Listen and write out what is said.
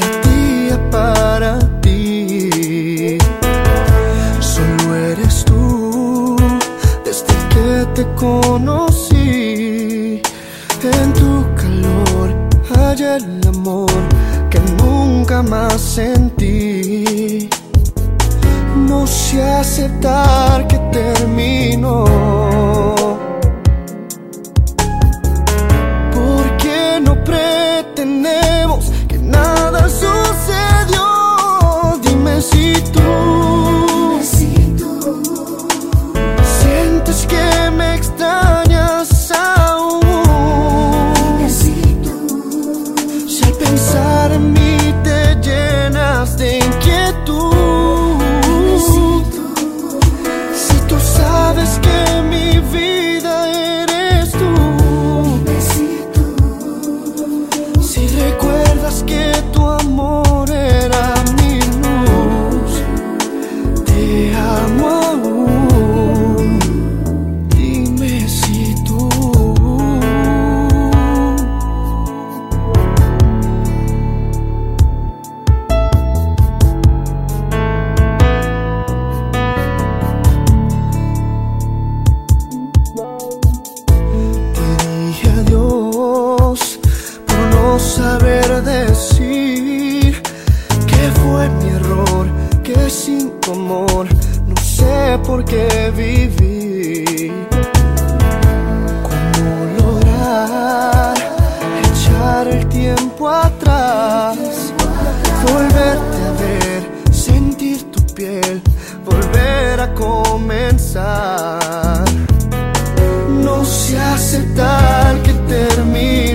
latía para ti. Solo eres tú desde que te conocí. En tu calor hay el amor que nunca más sentí. No sé aceptar que terminó. por qué vivir. ¿Cómo lograr echar el tiempo atrás? Volverte a ver, sentir tu piel, volver a comenzar. No se hace tal que termine.